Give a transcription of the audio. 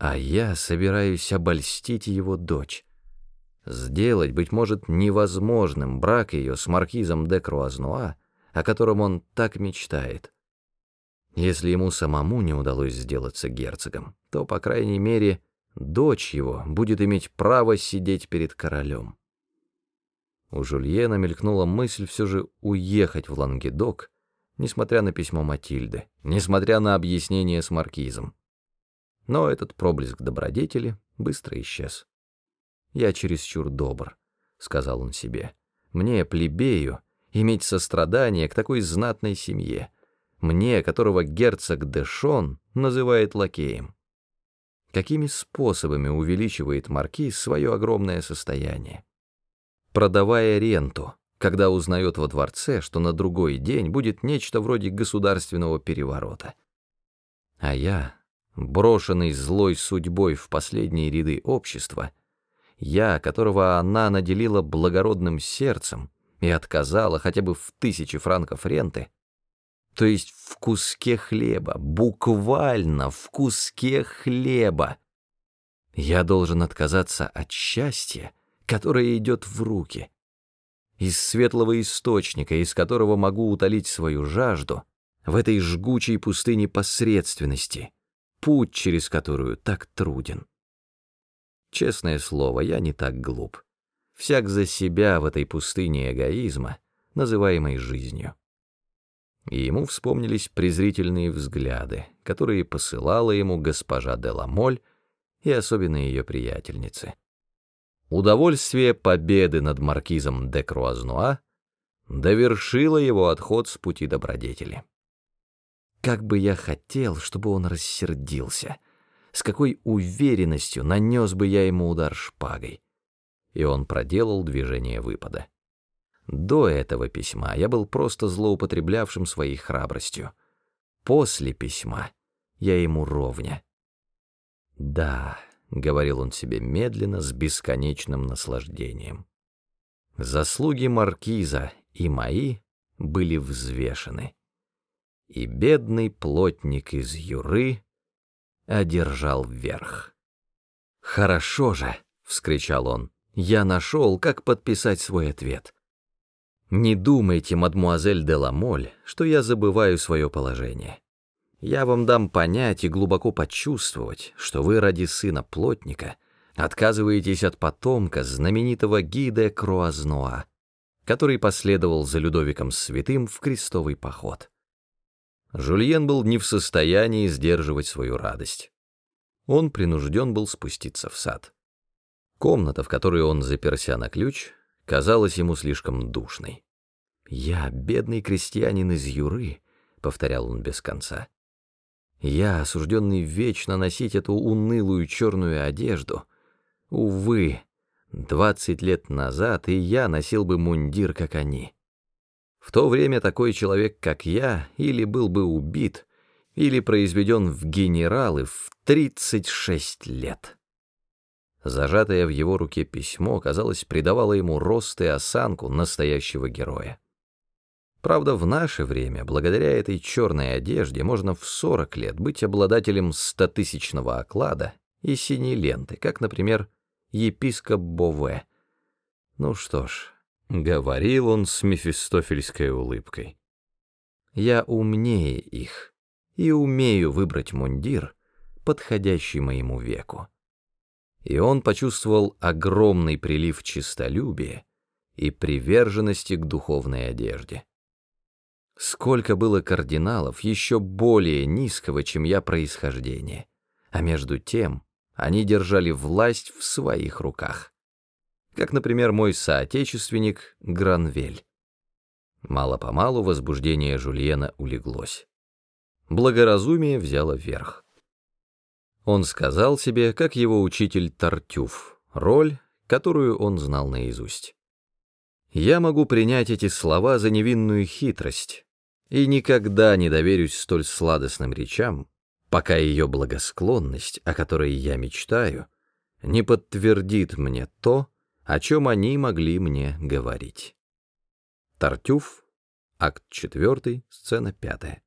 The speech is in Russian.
А я собираюсь обольстить его дочь. Сделать, быть может, невозможным брак ее с маркизом де Круазнуа, о котором он так мечтает. Если ему самому не удалось сделаться герцогом, то, по крайней мере, дочь его будет иметь право сидеть перед королем. У Жульена мелькнула мысль все же уехать в Лангедок, несмотря на письмо Матильды, несмотря на объяснение с маркизом. Но этот проблеск добродетели быстро исчез. «Я чересчур добр», — сказал он себе. «Мне, плебею, иметь сострадание к такой знатной семье, мне, которого герцог Дэшон называет лакеем. Какими способами увеличивает маркиз свое огромное состояние? Продавая ренту, когда узнает во дворце, что на другой день будет нечто вроде государственного переворота. А я, брошенный злой судьбой в последние ряды общества, я, которого она наделила благородным сердцем и отказала хотя бы в тысячи франков ренты, то есть в куске хлеба, буквально в куске хлеба. Я должен отказаться от счастья, которое идет в руки, из светлого источника, из которого могу утолить свою жажду, в этой жгучей пустыне посредственности — путь, через которую так труден. Честное слово, я не так глуп. Всяк за себя в этой пустыне эгоизма, называемой жизнью. И ему вспомнились презрительные взгляды, которые посылала ему госпожа Деламоль и особенно ее приятельницы. Удовольствие победы над маркизом де Круазнуа довершило его отход с пути добродетели. Как бы я хотел, чтобы он рассердился. С какой уверенностью нанес бы я ему удар шпагой. И он проделал движение выпада. До этого письма я был просто злоупотреблявшим своей храбростью. После письма я ему ровня. «Да», — говорил он себе медленно, с бесконечным наслаждением. «Заслуги маркиза и мои были взвешены» и бедный плотник из Юры одержал верх. «Хорошо же!» — вскричал он. «Я нашел, как подписать свой ответ. Не думайте, мадмуазель де Ламоль, что я забываю свое положение. Я вам дам понять и глубоко почувствовать, что вы ради сына плотника отказываетесь от потомка знаменитого гида Круазнуа, который последовал за Людовиком Святым в крестовый поход. Жульен был не в состоянии сдерживать свою радость. Он принужден был спуститься в сад. Комната, в которой он заперся на ключ, казалась ему слишком душной. «Я, бедный крестьянин из Юры», — повторял он без конца. «Я, осужденный вечно носить эту унылую черную одежду. Увы, двадцать лет назад и я носил бы мундир, как они». В то время такой человек, как я, или был бы убит, или произведен в генералы в 36 лет. Зажатое в его руке письмо, казалось, придавало ему рост и осанку настоящего героя. Правда, в наше время, благодаря этой черной одежде, можно в 40 лет быть обладателем стотысячного оклада и синей ленты, как, например, епископ Бове. Ну что ж, Говорил он с мефистофельской улыбкой. «Я умнее их и умею выбрать мундир, подходящий моему веку». И он почувствовал огромный прилив честолюбия и приверженности к духовной одежде. Сколько было кардиналов еще более низкого, чем я происхождения, а между тем они держали власть в своих руках как, например, мой соотечественник Гранвель. Мало-помалу возбуждение Жульена улеглось. Благоразумие взяло верх. Он сказал себе, как его учитель Тартюф, роль, которую он знал наизусть. «Я могу принять эти слова за невинную хитрость и никогда не доверюсь столь сладостным речам, пока ее благосклонность, о которой я мечтаю, не подтвердит мне то, о чем они могли мне говорить. Тартюф, акт 4, сцена 5.